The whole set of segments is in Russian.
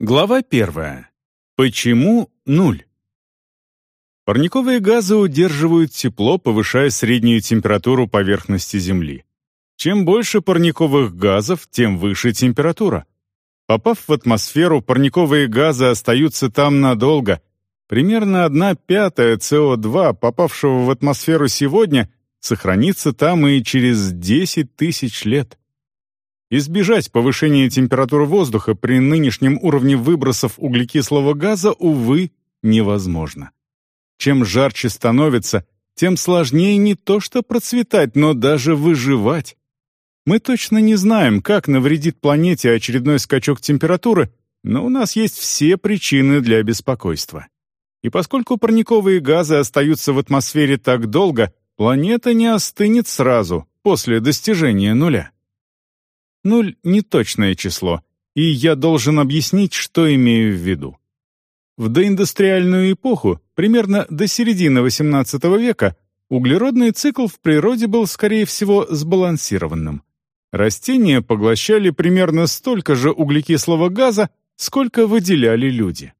Глава первая. Почему нуль? Парниковые газы удерживают тепло, повышая среднюю температуру поверхности Земли. Чем больше парниковых газов, тем выше температура. Попав в атмосферу, парниковые газы остаются там надолго. Примерно одна пятая СО2, попавшего в атмосферу сегодня, сохранится там и через 10 тысяч лет. Избежать повышения температуры воздуха при нынешнем уровне выбросов углекислого газа, увы, невозможно. Чем жарче становится, тем сложнее не то что процветать, но даже выживать. Мы точно не знаем, как навредит планете очередной скачок температуры, но у нас есть все причины для беспокойства. И поскольку парниковые газы остаются в атмосфере так долго, планета не остынет сразу, после достижения нуля. Нуль — неточное число, и я должен объяснить, что имею в виду. В доиндустриальную эпоху, примерно до середины XVIII века, углеродный цикл в природе был, скорее всего, сбалансированным. Растения поглощали примерно столько же углекислого газа, сколько выделяли люди.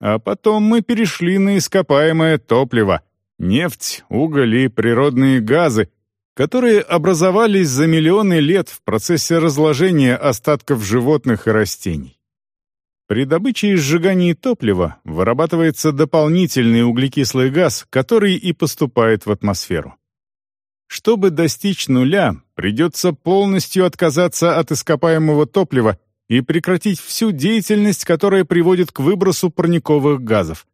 А потом мы перешли на ископаемое топливо — нефть, уголь и природные газы, которые образовались за миллионы лет в процессе разложения остатков животных и растений. При добыче и сжигании топлива вырабатывается дополнительный углекислый газ, который и поступает в атмосферу. Чтобы достичь нуля, придется полностью отказаться от ископаемого топлива и прекратить всю деятельность, которая приводит к выбросу парниковых газов.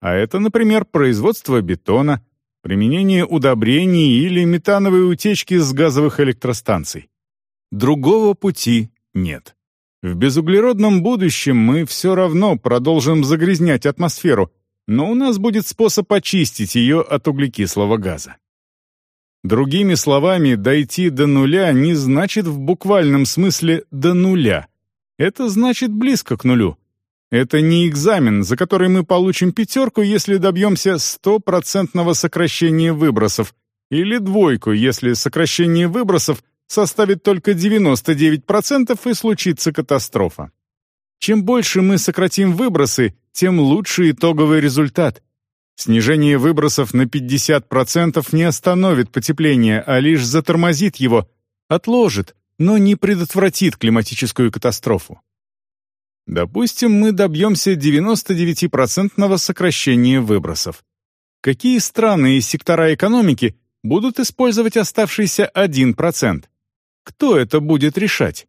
А это, например, производство бетона, применение удобрений или метановой утечки с газовых электростанций. Другого пути нет. В безуглеродном будущем мы все равно продолжим загрязнять атмосферу, но у нас будет способ очистить ее от углекислого газа. Другими словами, дойти до нуля не значит в буквальном смысле «до нуля». Это значит близко к нулю. Это не экзамен, за который мы получим пятерку, если добьемся стопроцентного сокращения выбросов, или двойку, если сокращение выбросов составит только 99% и случится катастрофа. Чем больше мы сократим выбросы, тем лучше итоговый результат. Снижение выбросов на 50% не остановит потепление, а лишь затормозит его, отложит, но не предотвратит климатическую катастрофу. Допустим, мы добьемся 99% сокращения выбросов. Какие страны и сектора экономики будут использовать оставшийся 1%? Кто это будет решать?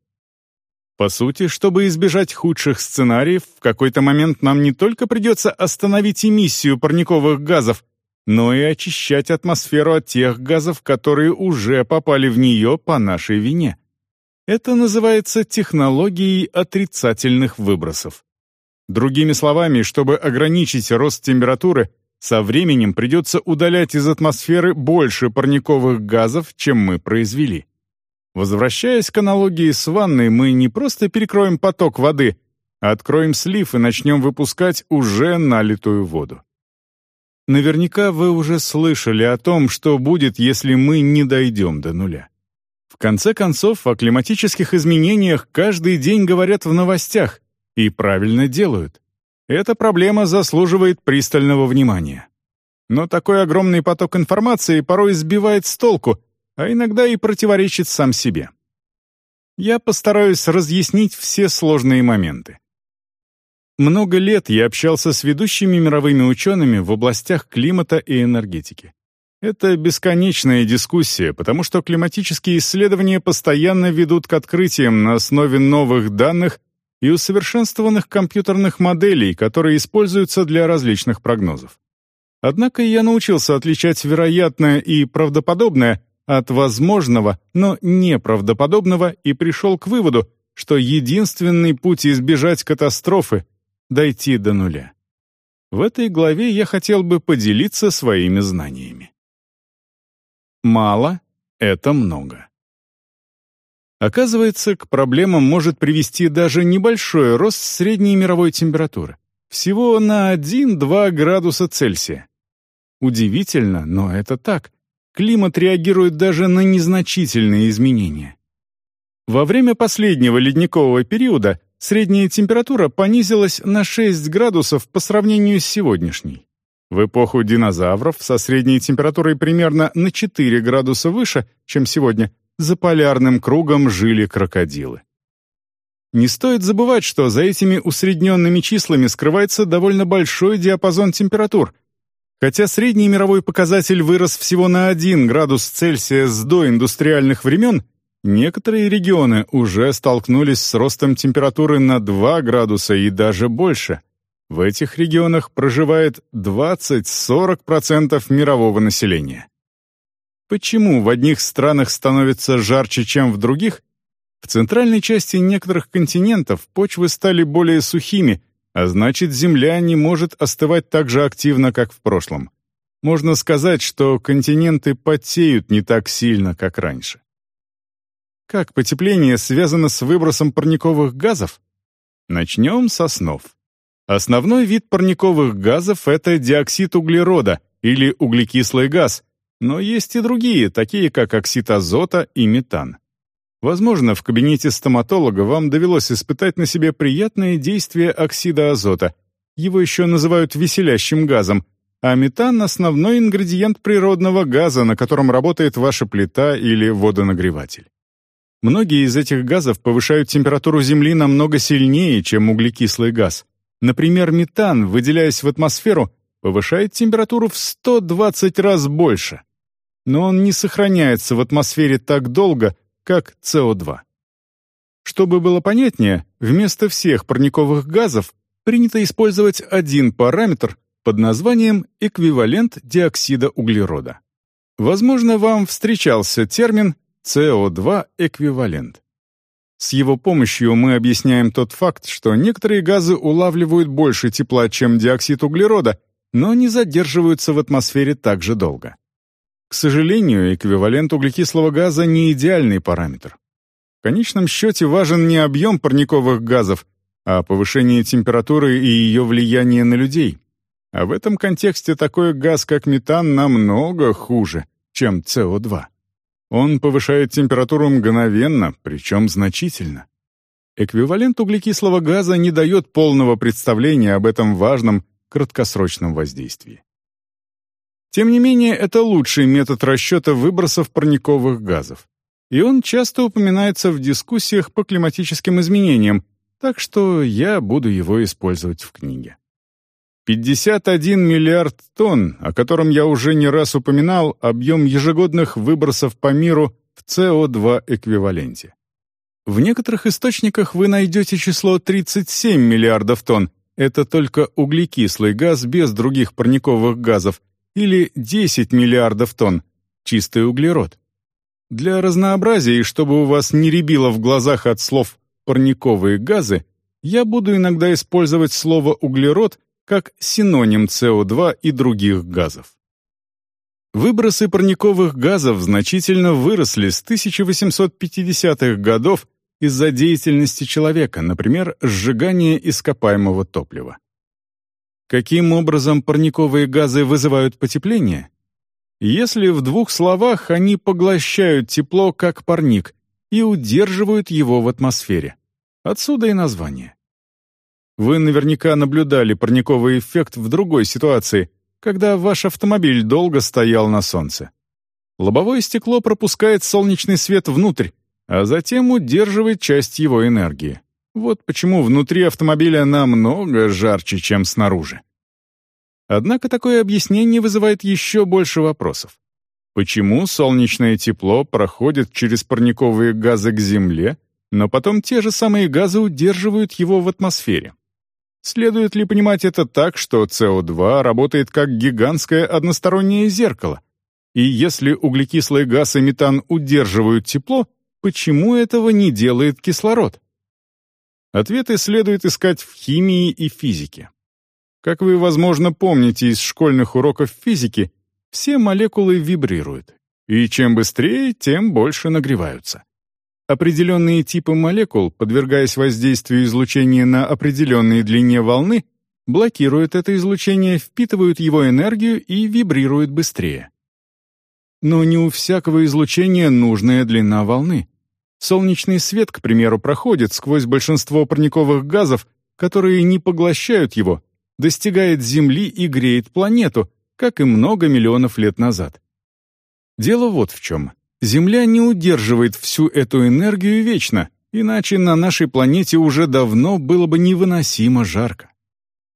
По сути, чтобы избежать худших сценариев, в какой-то момент нам не только придется остановить эмиссию парниковых газов, но и очищать атмосферу от тех газов, которые уже попали в нее по нашей вине. Это называется технологией отрицательных выбросов. Другими словами, чтобы ограничить рост температуры, со временем придется удалять из атмосферы больше парниковых газов, чем мы произвели. Возвращаясь к аналогии с ванной, мы не просто перекроем поток воды, а откроем слив и начнем выпускать уже налитую воду. Наверняка вы уже слышали о том, что будет, если мы не дойдем до нуля. В конце концов, о климатических изменениях каждый день говорят в новостях, и правильно делают. Эта проблема заслуживает пристального внимания. Но такой огромный поток информации порой сбивает с толку, а иногда и противоречит сам себе. Я постараюсь разъяснить все сложные моменты. Много лет я общался с ведущими мировыми учеными в областях климата и энергетики. Это бесконечная дискуссия, потому что климатические исследования постоянно ведут к открытиям на основе новых данных и усовершенствованных компьютерных моделей, которые используются для различных прогнозов. Однако я научился отличать вероятное и правдоподобное от возможного, но неправдоподобного и пришел к выводу, что единственный путь избежать катастрофы — дойти до нуля. В этой главе я хотел бы поделиться своими знаниями. Мало — это много. Оказывается, к проблемам может привести даже небольшой рост средней мировой температуры. Всего на 1-2 градуса Цельсия. Удивительно, но это так. Климат реагирует даже на незначительные изменения. Во время последнего ледникового периода средняя температура понизилась на 6 градусов по сравнению с сегодняшней. В эпоху динозавров со средней температурой примерно на 4 градуса выше, чем сегодня, за полярным кругом жили крокодилы. Не стоит забывать, что за этими усредненными числами скрывается довольно большой диапазон температур. Хотя средний мировой показатель вырос всего на 1 градус Цельсия с доиндустриальных времен, некоторые регионы уже столкнулись с ростом температуры на 2 градуса и даже больше. В этих регионах проживает 20-40% мирового населения. Почему в одних странах становится жарче, чем в других, в центральной части некоторых континентов почвы стали более сухими, а значит, Земля не может остывать так же активно, как в прошлом. Можно сказать, что континенты потеют не так сильно, как раньше. Как потепление связано с выбросом парниковых газов? Начнем со снов. Основной вид парниковых газов — это диоксид углерода или углекислый газ, но есть и другие, такие как оксид азота и метан. Возможно, в кабинете стоматолога вам довелось испытать на себе приятное действие оксида азота. Его еще называют веселящим газом, а метан — основной ингредиент природного газа, на котором работает ваша плита или водонагреватель. Многие из этих газов повышают температуру Земли намного сильнее, чем углекислый газ. Например, метан, выделяясь в атмосферу, повышает температуру в 120 раз больше. Но он не сохраняется в атмосфере так долго, как СО2. Чтобы было понятнее, вместо всех парниковых газов принято использовать один параметр под названием эквивалент диоксида углерода. Возможно, вам встречался термин СО2-эквивалент. С его помощью мы объясняем тот факт, что некоторые газы улавливают больше тепла, чем диоксид углерода, но не задерживаются в атмосфере так же долго. К сожалению, эквивалент углекислого газа не идеальный параметр. В конечном счете важен не объем парниковых газов, а повышение температуры и ее влияние на людей. А в этом контексте такой газ, как метан, намного хуже, чем СО2. Он повышает температуру мгновенно, причем значительно. Эквивалент углекислого газа не дает полного представления об этом важном краткосрочном воздействии. Тем не менее, это лучший метод расчета выбросов парниковых газов. И он часто упоминается в дискуссиях по климатическим изменениям, так что я буду его использовать в книге. 51 миллиард тонн, о котором я уже не раз упоминал, объем ежегодных выбросов по миру в СО2 эквиваленте. В некоторых источниках вы найдете число 37 миллиардов тонн, это только углекислый газ без других парниковых газов, или 10 миллиардов тонн, чистый углерод. Для разнообразия и чтобы у вас не рябило в глазах от слов «парниковые газы», я буду иногда использовать слово «углерод» как синоним СО2 и других газов. Выбросы парниковых газов значительно выросли с 1850-х годов из-за деятельности человека, например, сжигания ископаемого топлива. Каким образом парниковые газы вызывают потепление? Если в двух словах они поглощают тепло как парник и удерживают его в атмосфере. Отсюда и название. Вы наверняка наблюдали парниковый эффект в другой ситуации, когда ваш автомобиль долго стоял на солнце. Лобовое стекло пропускает солнечный свет внутрь, а затем удерживает часть его энергии. Вот почему внутри автомобиля намного жарче, чем снаружи. Однако такое объяснение вызывает еще больше вопросов. Почему солнечное тепло проходит через парниковые газы к Земле, но потом те же самые газы удерживают его в атмосфере? Следует ли понимать это так, что СО2 работает как гигантское одностороннее зеркало? И если углекислый газ и метан удерживают тепло, почему этого не делает кислород? Ответы следует искать в химии и физике. Как вы, возможно, помните из школьных уроков физики, все молекулы вибрируют, и чем быстрее, тем больше нагреваются. Определенные типы молекул, подвергаясь воздействию излучения на определенной длине волны, блокируют это излучение, впитывают его энергию и вибрируют быстрее. Но не у всякого излучения нужная длина волны. Солнечный свет, к примеру, проходит сквозь большинство парниковых газов, которые не поглощают его, достигает Земли и греет планету, как и много миллионов лет назад. Дело вот в чем. Земля не удерживает всю эту энергию вечно, иначе на нашей планете уже давно было бы невыносимо жарко.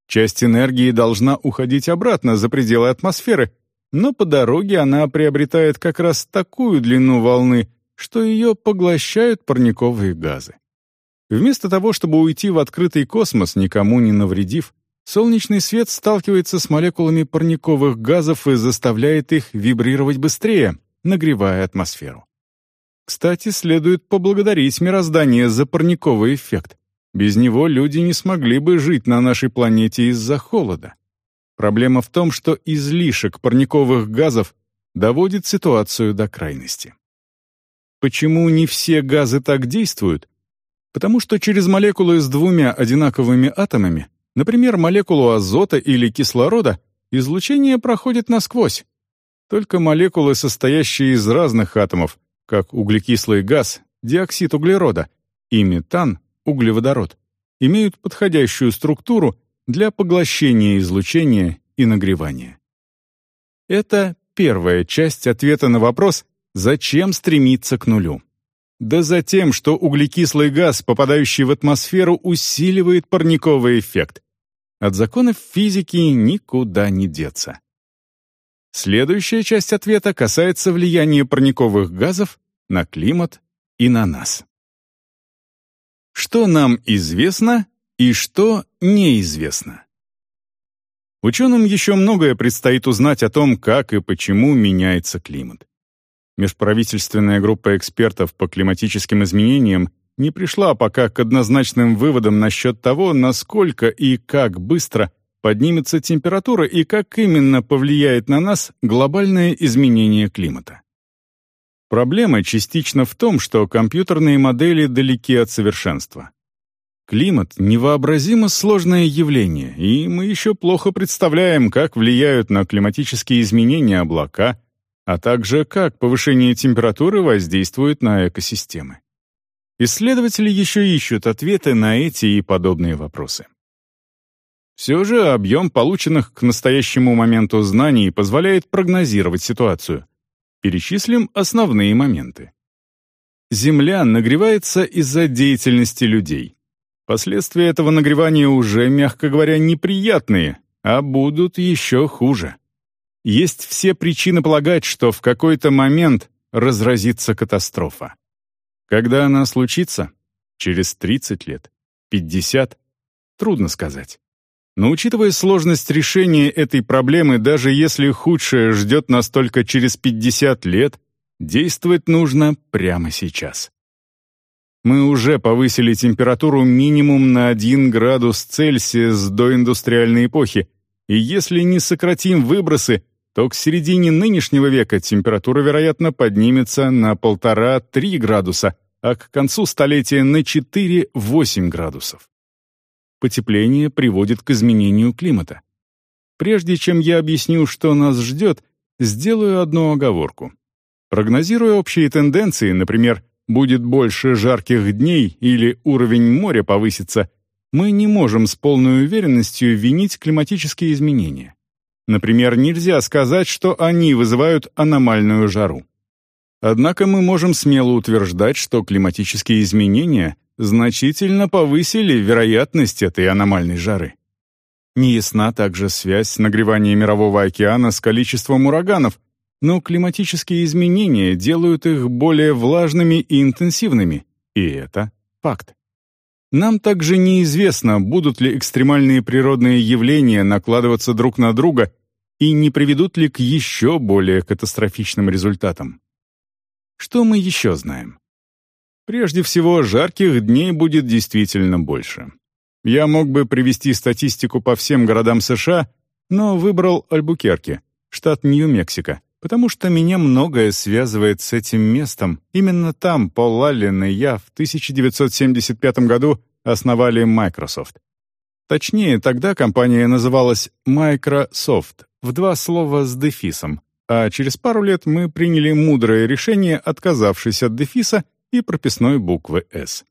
Часть энергии должна уходить обратно за пределы атмосферы, но по дороге она приобретает как раз такую длину волны, что ее поглощают парниковые газы. Вместо того, чтобы уйти в открытый космос, никому не навредив, солнечный свет сталкивается с молекулами парниковых газов и заставляет их вибрировать быстрее, нагревая атмосферу. Кстати, следует поблагодарить мироздание за парниковый эффект. Без него люди не смогли бы жить на нашей планете из-за холода. Проблема в том, что излишек парниковых газов доводит ситуацию до крайности. Почему не все газы так действуют? Потому что через молекулы с двумя одинаковыми атомами, например, молекулу азота или кислорода, излучение проходит насквозь, только молекулы, состоящие из разных атомов, как углекислый газ, диоксид углерода, и метан, углеводород, имеют подходящую структуру для поглощения излучения и нагревания. Это первая часть ответа на вопрос «Зачем стремиться к нулю?». Да за тем, что углекислый газ, попадающий в атмосферу, усиливает парниковый эффект. От законов физики никуда не деться. Следующая часть ответа касается влияния парниковых газов на климат и на нас. Что нам известно и что неизвестно? Ученым еще многое предстоит узнать о том, как и почему меняется климат. Межправительственная группа экспертов по климатическим изменениям не пришла пока к однозначным выводам насчет того, насколько и как быстро поднимется температура и как именно повлияет на нас глобальное изменение климата. Проблема частично в том, что компьютерные модели далеки от совершенства. Климат — невообразимо сложное явление, и мы еще плохо представляем, как влияют на климатические изменения облака, а также как повышение температуры воздействует на экосистемы. Исследователи еще ищут ответы на эти и подобные вопросы. Все же объем полученных к настоящему моменту знаний позволяет прогнозировать ситуацию. Перечислим основные моменты. Земля нагревается из-за деятельности людей. Последствия этого нагревания уже, мягко говоря, неприятные, а будут еще хуже. Есть все причины полагать, что в какой-то момент разразится катастрофа. Когда она случится? Через 30 лет? 50? Трудно сказать. Но учитывая сложность решения этой проблемы, даже если худшее ждет нас только через 50 лет, действовать нужно прямо сейчас. Мы уже повысили температуру минимум на 1 градус Цельсия с доиндустриальной эпохи, и если не сократим выбросы, то к середине нынешнего века температура, вероятно, поднимется на 1,5-3 градуса, а к концу столетия на 4-8 градусов потепление приводит к изменению климата. Прежде чем я объясню, что нас ждет, сделаю одну оговорку. Прогнозируя общие тенденции, например, будет больше жарких дней или уровень моря повысится, мы не можем с полной уверенностью винить климатические изменения. Например, нельзя сказать, что они вызывают аномальную жару. Однако мы можем смело утверждать, что климатические изменения значительно повысили вероятность этой аномальной жары. Неясна также связь нагревания Мирового океана с количеством ураганов, но климатические изменения делают их более влажными и интенсивными, и это факт. Нам также неизвестно, будут ли экстремальные природные явления накладываться друг на друга и не приведут ли к еще более катастрофичным результатам. Что мы еще знаем? Прежде всего, жарких дней будет действительно больше. Я мог бы привести статистику по всем городам США, но выбрал Альбукерки, штат Нью-Мексико, потому что меня многое связывает с этим местом. Именно там Пол Аллен и я в 1975 году основали Microsoft. Точнее, тогда компания называлась Microsoft, в два слова с дефисом, а через пару лет мы приняли мудрое решение, отказавшись от дефиса, и прописной буквы «С».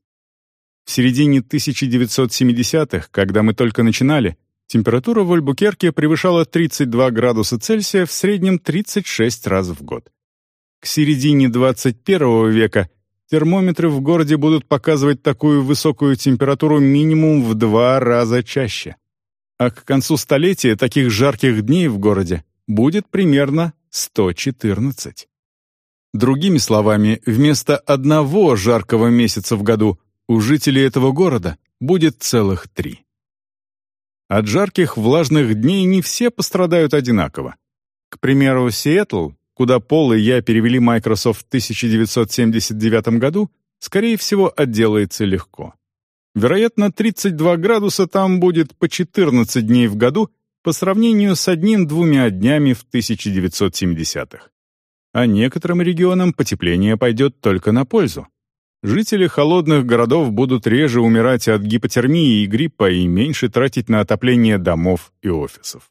В середине 1970-х, когда мы только начинали, температура в Альбукерке превышала 32 градуса Цельсия в среднем 36 раз в год. К середине 21 века термометры в городе будут показывать такую высокую температуру минимум в два раза чаще. А к концу столетия таких жарких дней в городе будет примерно 114. Другими словами, вместо одного жаркого месяца в году у жителей этого города будет целых три. От жарких влажных дней не все пострадают одинаково. К примеру, Сиэтл, куда Пол и я перевели Microsoft в 1979 году, скорее всего, отделается легко. Вероятно, 32 градуса там будет по 14 дней в году по сравнению с одним-двумя днями в 1970-х. А некоторым регионам потепление пойдет только на пользу. Жители холодных городов будут реже умирать от гипотермии и гриппа и меньше тратить на отопление домов и офисов.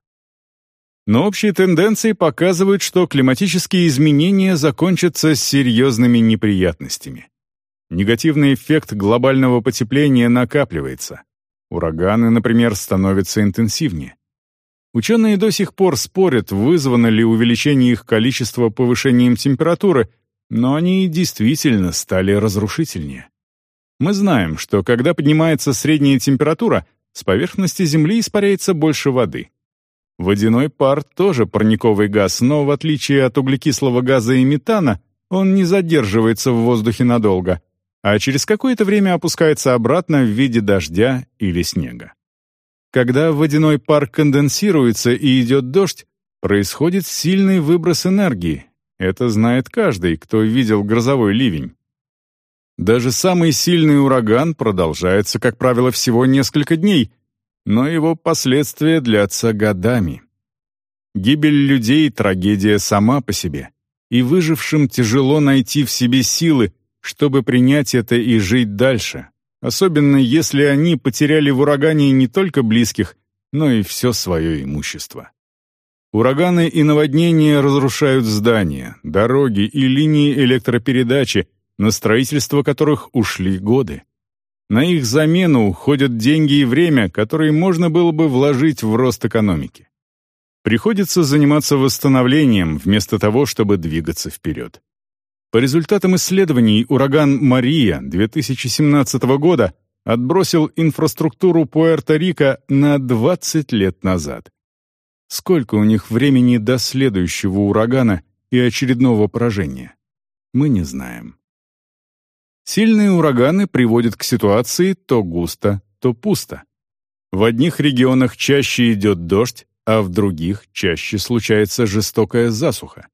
Но общие тенденции показывают, что климатические изменения закончатся серьезными неприятностями. Негативный эффект глобального потепления накапливается. Ураганы, например, становятся интенсивнее. Ученые до сих пор спорят, вызвано ли увеличение их количества повышением температуры, но они действительно стали разрушительнее. Мы знаем, что когда поднимается средняя температура, с поверхности Земли испаряется больше воды. Водяной пар тоже парниковый газ, но в отличие от углекислого газа и метана, он не задерживается в воздухе надолго, а через какое-то время опускается обратно в виде дождя или снега. Когда водяной пар конденсируется и идет дождь, происходит сильный выброс энергии. Это знает каждый, кто видел грозовой ливень. Даже самый сильный ураган продолжается, как правило, всего несколько дней — но его последствия длятся годами. Гибель людей — трагедия сама по себе, и выжившим тяжело найти в себе силы, чтобы принять это и жить дальше, особенно если они потеряли в урагане не только близких, но и все свое имущество. Ураганы и наводнения разрушают здания, дороги и линии электропередачи, на строительство которых ушли годы. На их замену уходят деньги и время, которые можно было бы вложить в рост экономики. Приходится заниматься восстановлением вместо того, чтобы двигаться вперед. По результатам исследований ураган «Мария» 2017 года отбросил инфраструктуру Пуэрто-Рико на 20 лет назад. Сколько у них времени до следующего урагана и очередного поражения? Мы не знаем. Сильные ураганы приводят к ситуации то густо, то пусто. В одних регионах чаще идет дождь, а в других чаще случается жестокая засуха.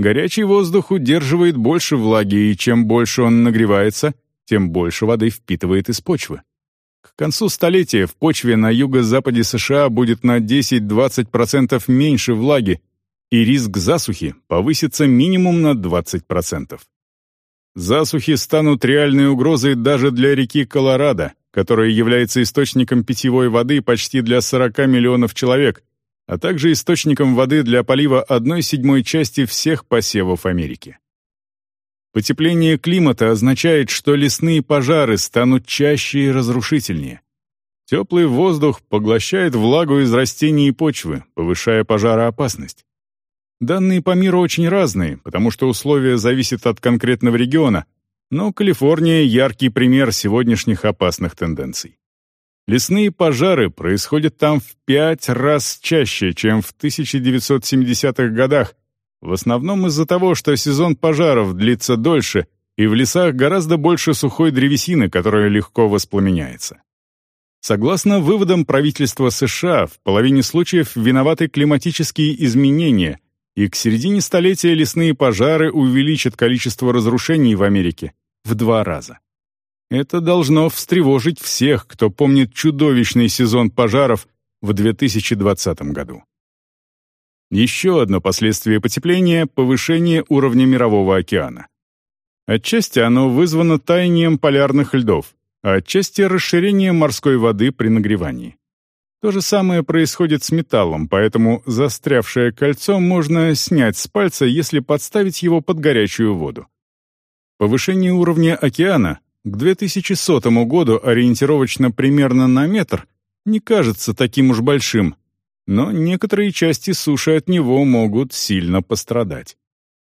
Горячий воздух удерживает больше влаги, и чем больше он нагревается, тем больше воды впитывает из почвы. К концу столетия в почве на юго-западе США будет на 10-20% меньше влаги, и риск засухи повысится минимум на 20%. Засухи станут реальной угрозой даже для реки Колорадо, которая является источником питьевой воды почти для 40 миллионов человек, а также источником воды для полива одной седьмой части всех посевов Америки. Потепление климата означает, что лесные пожары станут чаще и разрушительнее. Теплый воздух поглощает влагу из растений и почвы, повышая пожароопасность. Данные по миру очень разные, потому что условия зависят от конкретного региона, но Калифорния — яркий пример сегодняшних опасных тенденций. Лесные пожары происходят там в пять раз чаще, чем в 1970-х годах, в основном из-за того, что сезон пожаров длится дольше, и в лесах гораздо больше сухой древесины, которая легко воспламеняется. Согласно выводам правительства США, в половине случаев виноваты климатические изменения — и к середине столетия лесные пожары увеличат количество разрушений в Америке в два раза. Это должно встревожить всех, кто помнит чудовищный сезон пожаров в 2020 году. Еще одно последствие потепления — повышение уровня Мирового океана. Отчасти оно вызвано таянием полярных льдов, а отчасти расширением морской воды при нагревании. То же самое происходит с металлом, поэтому застрявшее кольцо можно снять с пальца, если подставить его под горячую воду. Повышение уровня океана к 2100 году ориентировочно примерно на метр не кажется таким уж большим, но некоторые части суши от него могут сильно пострадать.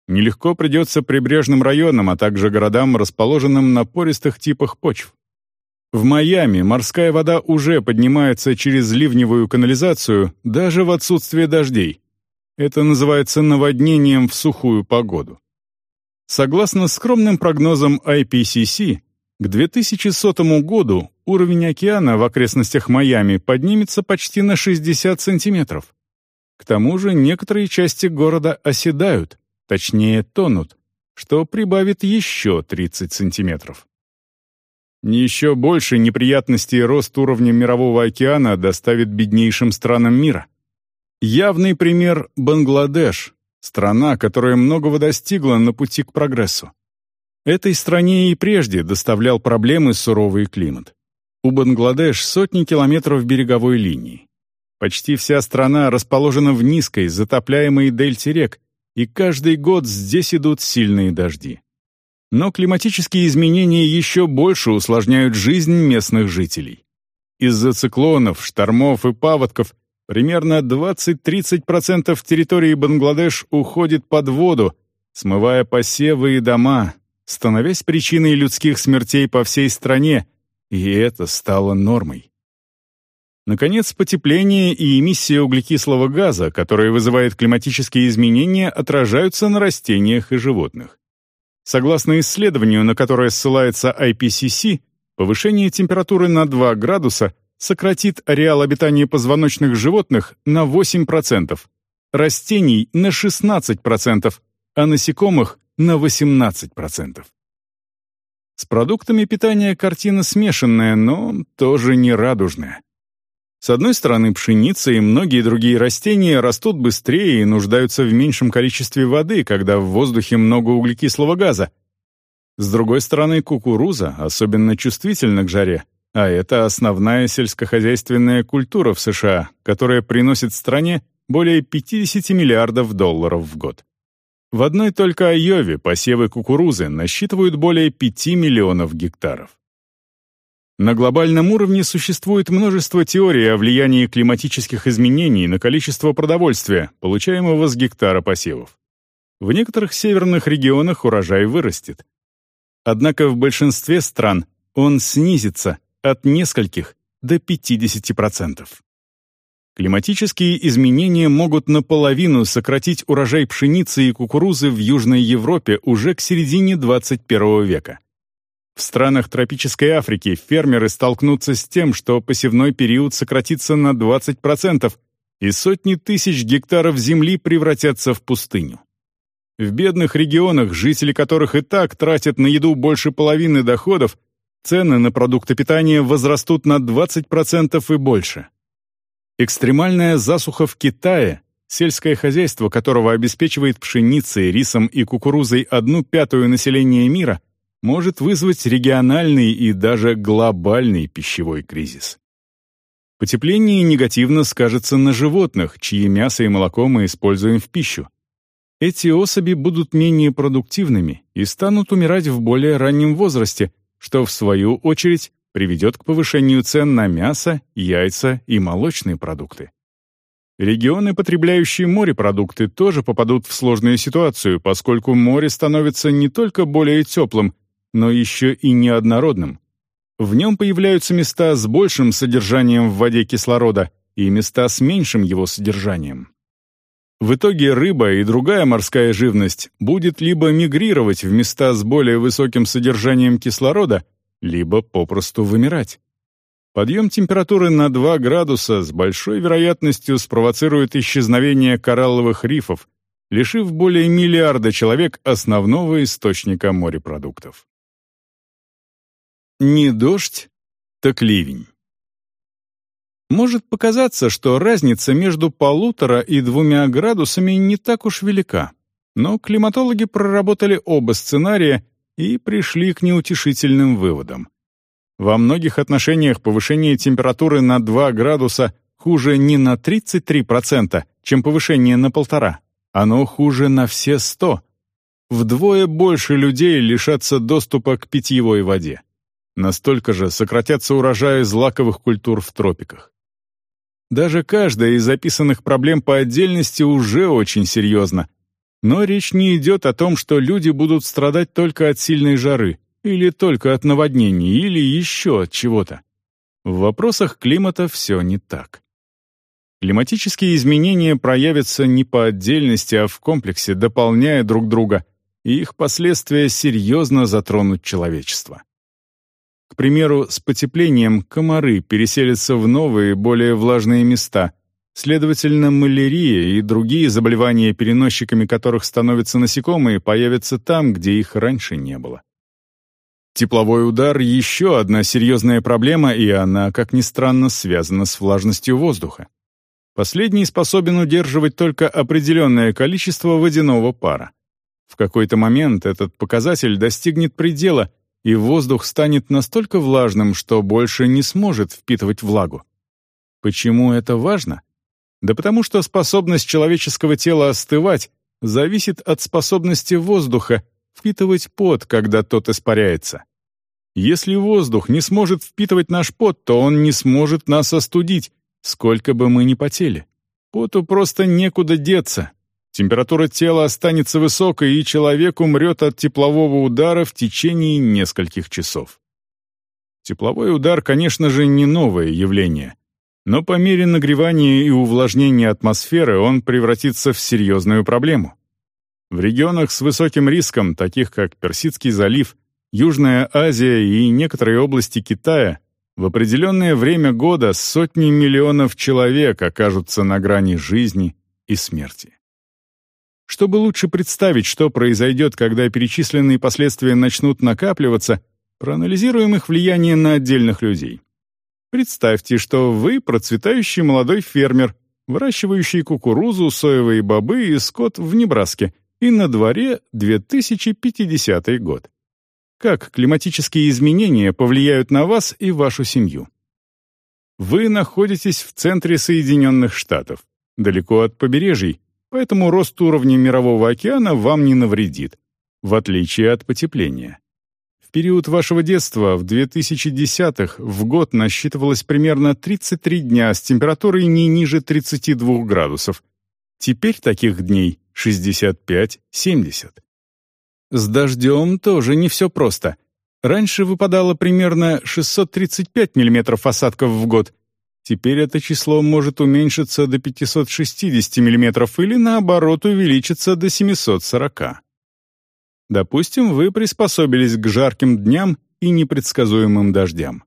Нелегко придется прибрежным районам, а также городам, расположенным на пористых типах почв. В Майами морская вода уже поднимается через ливневую канализацию даже в отсутствие дождей. Это называется наводнением в сухую погоду. Согласно скромным прогнозам IPCC, к 2100 году уровень океана в окрестностях Майами поднимется почти на 60 сантиметров. К тому же некоторые части города оседают, точнее тонут, что прибавит еще 30 сантиметров. Еще больше неприятностей рост уровня Мирового океана доставит беднейшим странам мира. Явный пример — Бангладеш, страна, которая многого достигла на пути к прогрессу. Этой стране и прежде доставлял проблемы суровый климат. У Бангладеш сотни километров береговой линии. Почти вся страна расположена в низкой, затопляемой дельте рек, и каждый год здесь идут сильные дожди. Но климатические изменения еще больше усложняют жизнь местных жителей. Из-за циклонов, штормов и паводков примерно 20-30% территории Бангладеш уходит под воду, смывая посевы и дома, становясь причиной людских смертей по всей стране, и это стало нормой. Наконец, потепление и эмиссия углекислого газа, которые вызывают климатические изменения, отражаются на растениях и животных. Согласно исследованию, на которое ссылается IPCC, повышение температуры на 2 градуса сократит ареал обитания позвоночных животных на 8%, растений на 16%, а насекомых на 18%. С продуктами питания картина смешанная, но тоже не радужная. С одной стороны, пшеница и многие другие растения растут быстрее и нуждаются в меньшем количестве воды, когда в воздухе много углекислого газа. С другой стороны, кукуруза особенно чувствительна к жаре, а это основная сельскохозяйственная культура в США, которая приносит стране более 50 миллиардов долларов в год. В одной только Айове посевы кукурузы насчитывают более 5 миллионов гектаров. На глобальном уровне существует множество теорий о влиянии климатических изменений на количество продовольствия, получаемого с гектара посевов. В некоторых северных регионах урожай вырастет. Однако в большинстве стран он снизится от нескольких до 50%. Климатические изменения могут наполовину сократить урожай пшеницы и кукурузы в Южной Европе уже к середине 21 века. В странах тропической Африки фермеры столкнутся с тем, что посевной период сократится на 20%, и сотни тысяч гектаров земли превратятся в пустыню. В бедных регионах, жители которых и так тратят на еду больше половины доходов, цены на продукты питания возрастут на 20% и больше. Экстремальная засуха в Китае, сельское хозяйство которого обеспечивает пшеницей, рисом и кукурузой одну пятую населения мира, может вызвать региональный и даже глобальный пищевой кризис. Потепление негативно скажется на животных, чьи мясо и молоко мы используем в пищу. Эти особи будут менее продуктивными и станут умирать в более раннем возрасте, что, в свою очередь, приведет к повышению цен на мясо, яйца и молочные продукты. Регионы, потребляющие морепродукты, тоже попадут в сложную ситуацию, поскольку море становится не только более теплым, но еще и неоднородным. В нем появляются места с большим содержанием в воде кислорода и места с меньшим его содержанием. В итоге рыба и другая морская живность будет либо мигрировать в места с более высоким содержанием кислорода, либо попросту вымирать. Подъем температуры на 2 градуса с большой вероятностью спровоцирует исчезновение коралловых рифов, лишив более миллиарда человек основного источника морепродуктов. Не дождь, так ливень. Может показаться, что разница между полутора и двумя градусами не так уж велика, но климатологи проработали оба сценария и пришли к неутешительным выводам. Во многих отношениях повышение температуры на 2 градуса хуже не на 33%, чем повышение на полтора. Оно хуже на все 100. вдвое больше людей лишатся доступа к питьевой воде. Настолько же сократятся урожаи злаковых культур в тропиках. Даже каждая из записанных проблем по отдельности уже очень серьезна. Но речь не идет о том, что люди будут страдать только от сильной жары, или только от наводнений, или еще от чего-то. В вопросах климата все не так. Климатические изменения проявятся не по отдельности, а в комплексе, дополняя друг друга, и их последствия серьезно затронут человечество. К примеру, с потеплением комары переселятся в новые, более влажные места, следовательно, малярия и другие заболевания, переносчиками которых становятся насекомые, появятся там, где их раньше не было. Тепловой удар — еще одна серьезная проблема, и она, как ни странно, связана с влажностью воздуха. Последний способен удерживать только определенное количество водяного пара. В какой-то момент этот показатель достигнет предела, и воздух станет настолько влажным, что больше не сможет впитывать влагу. Почему это важно? Да потому что способность человеческого тела остывать зависит от способности воздуха впитывать пот, когда тот испаряется. Если воздух не сможет впитывать наш пот, то он не сможет нас остудить, сколько бы мы ни потели. Поту просто некуда деться. Температура тела останется высокой, и человек умрет от теплового удара в течение нескольких часов. Тепловой удар, конечно же, не новое явление. Но по мере нагревания и увлажнения атмосферы он превратится в серьезную проблему. В регионах с высоким риском, таких как Персидский залив, Южная Азия и некоторые области Китая, в определенное время года сотни миллионов человек окажутся на грани жизни и смерти. Чтобы лучше представить, что произойдет, когда перечисленные последствия начнут накапливаться, проанализируем их влияние на отдельных людей. Представьте, что вы процветающий молодой фермер, выращивающий кукурузу, соевые бобы и скот в Небраске, и на дворе 2050 год. Как климатические изменения повлияют на вас и вашу семью? Вы находитесь в центре Соединенных Штатов, далеко от побережий, поэтому рост уровня Мирового океана вам не навредит, в отличие от потепления. В период вашего детства, в 2010-х, в год насчитывалось примерно 33 дня с температурой не ниже 32 градусов. Теперь таких дней 65-70. С дождем тоже не все просто. Раньше выпадало примерно 635 мм осадков в год. Теперь это число может уменьшиться до 560 мм или, наоборот, увеличиться до 740. Допустим, вы приспособились к жарким дням и непредсказуемым дождям.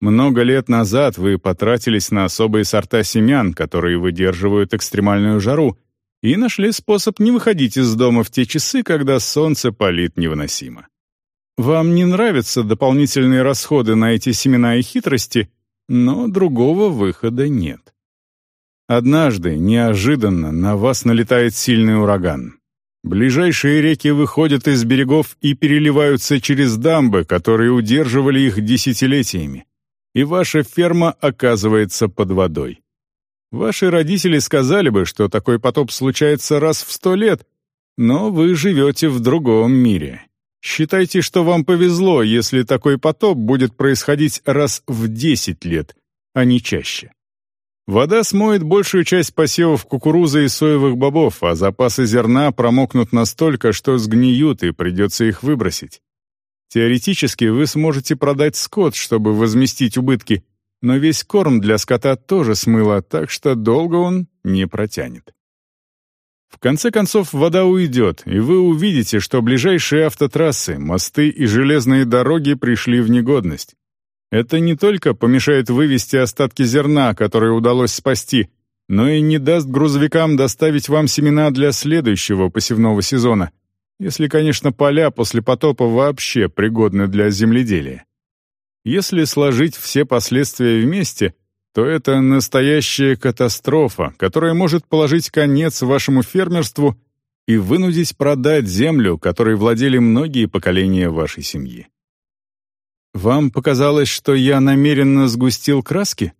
Много лет назад вы потратились на особые сорта семян, которые выдерживают экстремальную жару, и нашли способ не выходить из дома в те часы, когда солнце палит невыносимо. Вам не нравятся дополнительные расходы на эти семена и хитрости, но другого выхода нет. Однажды, неожиданно, на вас налетает сильный ураган. Ближайшие реки выходят из берегов и переливаются через дамбы, которые удерживали их десятилетиями, и ваша ферма оказывается под водой. Ваши родители сказали бы, что такой потоп случается раз в сто лет, но вы живете в другом мире. Считайте, что вам повезло, если такой потоп будет происходить раз в десять лет, а не чаще. Вода смоет большую часть посевов кукурузы и соевых бобов, а запасы зерна промокнут настолько, что сгниют и придется их выбросить. Теоретически вы сможете продать скот, чтобы возместить убытки, но весь корм для скота тоже смыло, так что долго он не протянет. В конце концов, вода уйдет, и вы увидите, что ближайшие автотрассы, мосты и железные дороги пришли в негодность. Это не только помешает вывести остатки зерна, которые удалось спасти, но и не даст грузовикам доставить вам семена для следующего посевного сезона, если, конечно, поля после потопа вообще пригодны для земледелия. Если сложить все последствия вместе, то это настоящая катастрофа, которая может положить конец вашему фермерству и вынудить продать землю, которой владели многие поколения вашей семьи. Вам показалось, что я намеренно сгустил краски?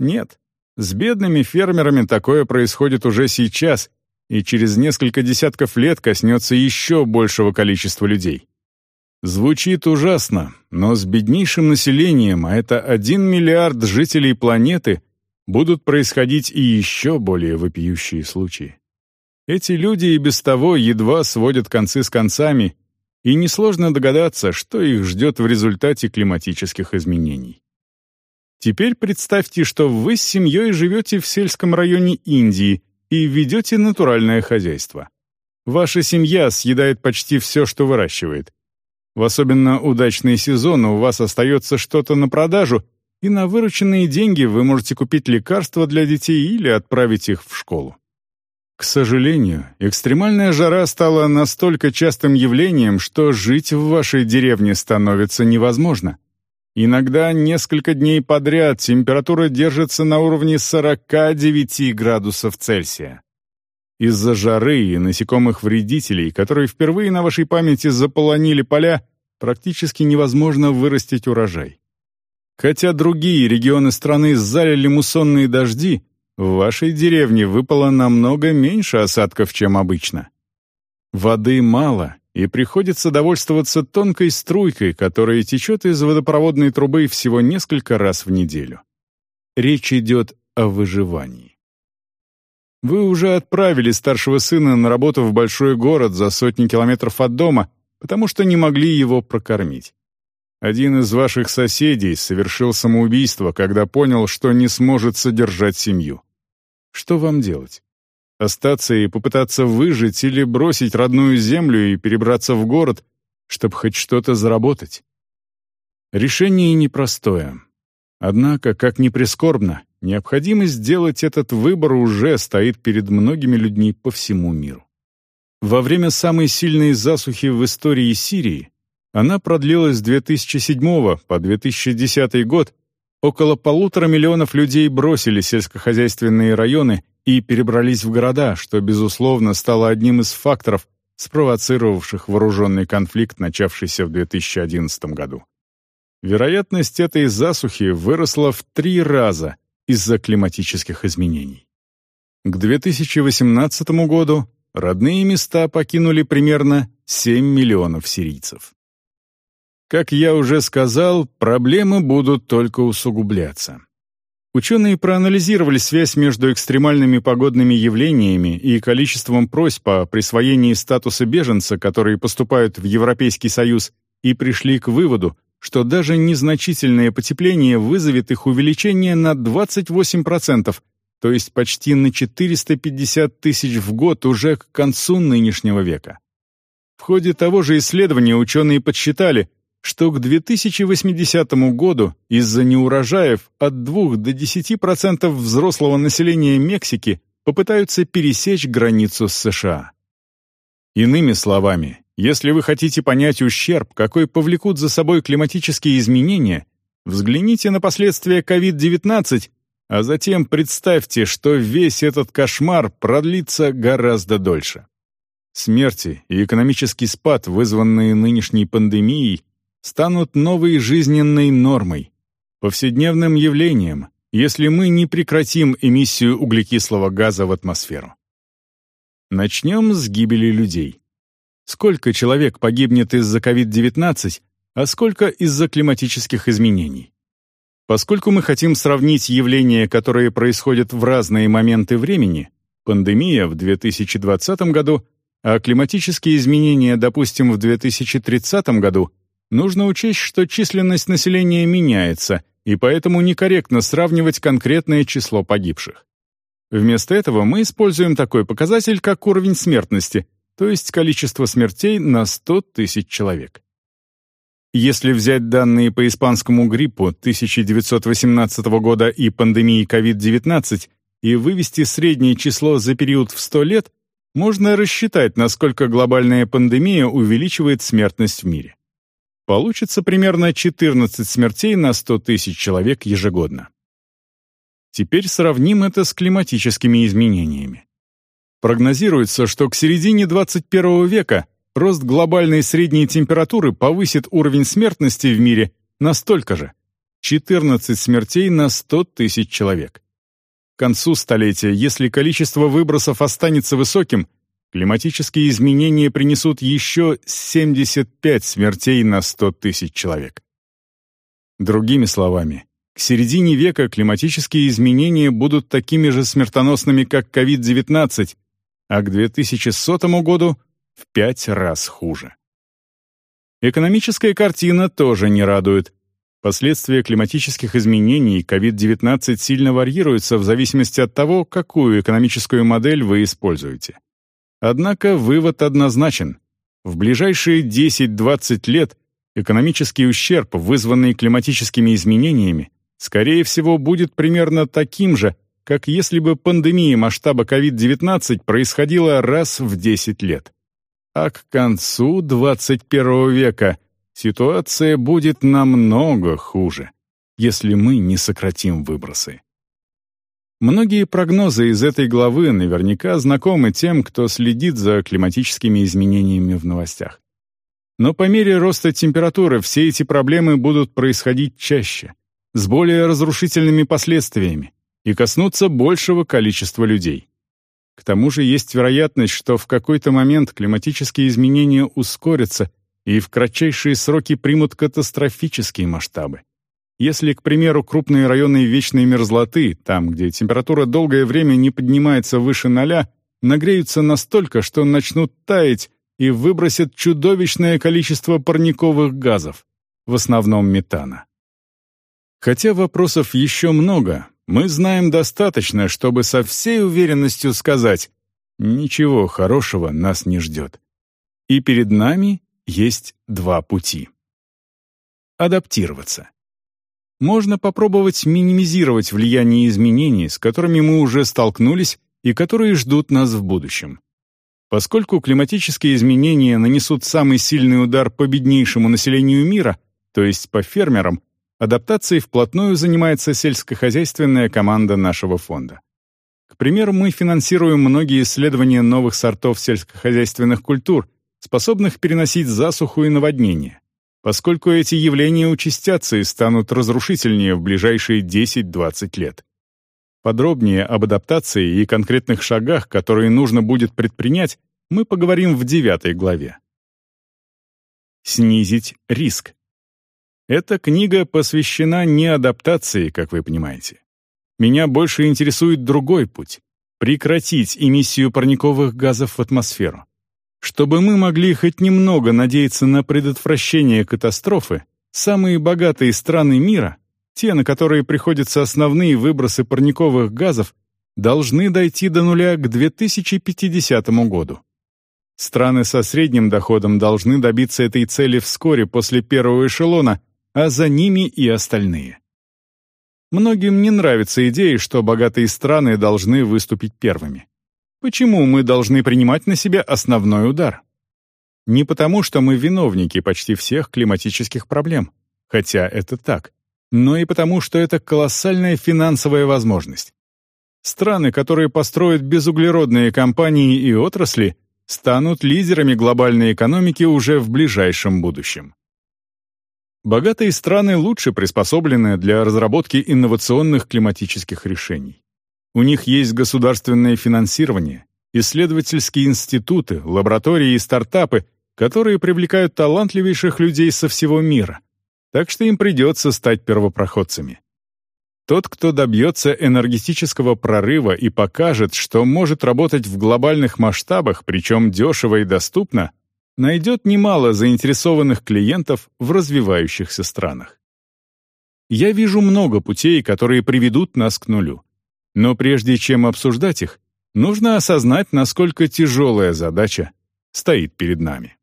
Нет. С бедными фермерами такое происходит уже сейчас, и через несколько десятков лет коснется еще большего количества людей. Звучит ужасно, но с беднейшим населением, а это 1 миллиард жителей планеты, будут происходить и еще более вопиющие случаи. Эти люди и без того едва сводят концы с концами, и несложно догадаться, что их ждет в результате климатических изменений. Теперь представьте, что вы с семьей живете в сельском районе Индии и ведете натуральное хозяйство. Ваша семья съедает почти все, что выращивает. В особенно удачные сезоны у вас остается что-то на продажу, и на вырученные деньги вы можете купить лекарства для детей или отправить их в школу. К сожалению, экстремальная жара стала настолько частым явлением, что жить в вашей деревне становится невозможно. Иногда несколько дней подряд температура держится на уровне 49 градусов Цельсия. Из-за жары и насекомых-вредителей, которые впервые на вашей памяти заполонили поля, практически невозможно вырастить урожай. Хотя другие регионы страны залили муссонные дожди, в вашей деревне выпало намного меньше осадков, чем обычно. Воды мало, и приходится довольствоваться тонкой струйкой, которая течет из водопроводной трубы всего несколько раз в неделю. Речь идет о выживании. Вы уже отправили старшего сына на работу в большой город за сотни километров от дома, потому что не могли его прокормить. Один из ваших соседей совершил самоубийство, когда понял, что не сможет содержать семью. Что вам делать? Остаться и попытаться выжить или бросить родную землю и перебраться в город, чтобы хоть что-то заработать? Решение непростое. Однако, как ни прискорбно, необходимость сделать этот выбор уже стоит перед многими людьми по всему миру. Во время самой сильной засухи в истории Сирии она продлилась с 2007 по 2010 год, около полутора миллионов людей бросили сельскохозяйственные районы и перебрались в города, что, безусловно, стало одним из факторов, спровоцировавших вооруженный конфликт, начавшийся в 2011 году. Вероятность этой засухи выросла в три раза из-за климатических изменений. К 2018 году родные места покинули примерно 7 миллионов сирийцев. Как я уже сказал, проблемы будут только усугубляться. Ученые проанализировали связь между экстремальными погодными явлениями и количеством просьб о присвоении статуса беженца, которые поступают в Европейский Союз, и пришли к выводу, что даже незначительное потепление вызовет их увеличение на 28%, то есть почти на 450 тысяч в год уже к концу нынешнего века. В ходе того же исследования ученые подсчитали, что к 2080 году из-за неурожаев от 2 до 10% взрослого населения Мексики попытаются пересечь границу с США. Иными словами, если вы хотите понять ущерб, какой повлекут за собой климатические изменения, взгляните на последствия COVID-19, а затем представьте, что весь этот кошмар продлится гораздо дольше. Смерти и экономический спад, вызванные нынешней пандемией, станут новой жизненной нормой, повседневным явлением, если мы не прекратим эмиссию углекислого газа в атмосферу. Начнем с гибели людей. Сколько человек погибнет из-за COVID-19, а сколько из-за климатических изменений? Поскольку мы хотим сравнить явления, которые происходят в разные моменты времени, пандемия в 2020 году, а климатические изменения, допустим, в 2030 году, нужно учесть, что численность населения меняется, и поэтому некорректно сравнивать конкретное число погибших. Вместо этого мы используем такой показатель, как уровень смертности – то есть количество смертей на 100 тысяч человек. Если взять данные по испанскому гриппу 1918 года и пандемии COVID-19 и вывести среднее число за период в 100 лет, можно рассчитать, насколько глобальная пандемия увеличивает смертность в мире. Получится примерно 14 смертей на 100 тысяч человек ежегодно. Теперь сравним это с климатическими изменениями. Прогнозируется, что к середине 21 века рост глобальной средней температуры повысит уровень смертности в мире настолько же – 14 смертей на 100 тысяч человек. концу столетия, если количество выбросов останется высоким, климатические изменения принесут еще 75 смертей на 100 тысяч человек. Другими словами, к середине века климатические изменения будут такими же смертоносными, как COVID-19, а к 2100 году — в пять раз хуже. Экономическая картина тоже не радует. Последствия климатических изменений COVID-19 сильно варьируются в зависимости от того, какую экономическую модель вы используете. Однако вывод однозначен. В ближайшие 10-20 лет экономический ущерб, вызванный климатическими изменениями, скорее всего, будет примерно таким же, как если бы пандемия масштаба COVID-19 происходила раз в 10 лет. А к концу 21 века ситуация будет намного хуже, если мы не сократим выбросы. Многие прогнозы из этой главы наверняка знакомы тем, кто следит за климатическими изменениями в новостях. Но по мере роста температуры все эти проблемы будут происходить чаще, с более разрушительными последствиями и коснуться большего количества людей. К тому же есть вероятность, что в какой-то момент климатические изменения ускорятся и в кратчайшие сроки примут катастрофические масштабы. Если, к примеру, крупные районы вечной мерзлоты, там, где температура долгое время не поднимается выше ноля, нагреются настолько, что начнут таять и выбросят чудовищное количество парниковых газов, в основном метана. Хотя вопросов еще много, мы знаем достаточно, чтобы со всей уверенностью сказать «ничего хорошего нас не ждет». И перед нами есть два пути. Адаптироваться. Можно попробовать минимизировать влияние изменений, с которыми мы уже столкнулись и которые ждут нас в будущем. Поскольку климатические изменения нанесут самый сильный удар по беднейшему населению мира, то есть по фермерам, Адаптацией вплотную занимается сельскохозяйственная команда нашего фонда. К примеру, мы финансируем многие исследования новых сортов сельскохозяйственных культур, способных переносить засуху и наводнение, поскольку эти явления участятся и станут разрушительнее в ближайшие 10-20 лет. Подробнее об адаптации и конкретных шагах, которые нужно будет предпринять, мы поговорим в девятой главе. Снизить риск. Эта книга посвящена не адаптации, как вы понимаете. Меня больше интересует другой путь — прекратить эмиссию парниковых газов в атмосферу. Чтобы мы могли хоть немного надеяться на предотвращение катастрофы, самые богатые страны мира, те, на которые приходятся основные выбросы парниковых газов, должны дойти до нуля к 2050 году. Страны со средним доходом должны добиться этой цели вскоре после первого эшелона, а за ними и остальные. Многим не нравится идея, что богатые страны должны выступить первыми. Почему мы должны принимать на себя основной удар? Не потому, что мы виновники почти всех климатических проблем, хотя это так, но и потому, что это колоссальная финансовая возможность. Страны, которые построят безуглеродные компании и отрасли, станут лидерами глобальной экономики уже в ближайшем будущем. Богатые страны лучше приспособлены для разработки инновационных климатических решений. У них есть государственное финансирование, исследовательские институты, лаборатории и стартапы, которые привлекают талантливейших людей со всего мира. Так что им придется стать первопроходцами. Тот, кто добьется энергетического прорыва и покажет, что может работать в глобальных масштабах, причем дешево и доступно, найдет немало заинтересованных клиентов в развивающихся странах. Я вижу много путей, которые приведут нас к нулю. Но прежде чем обсуждать их, нужно осознать, насколько тяжелая задача стоит перед нами.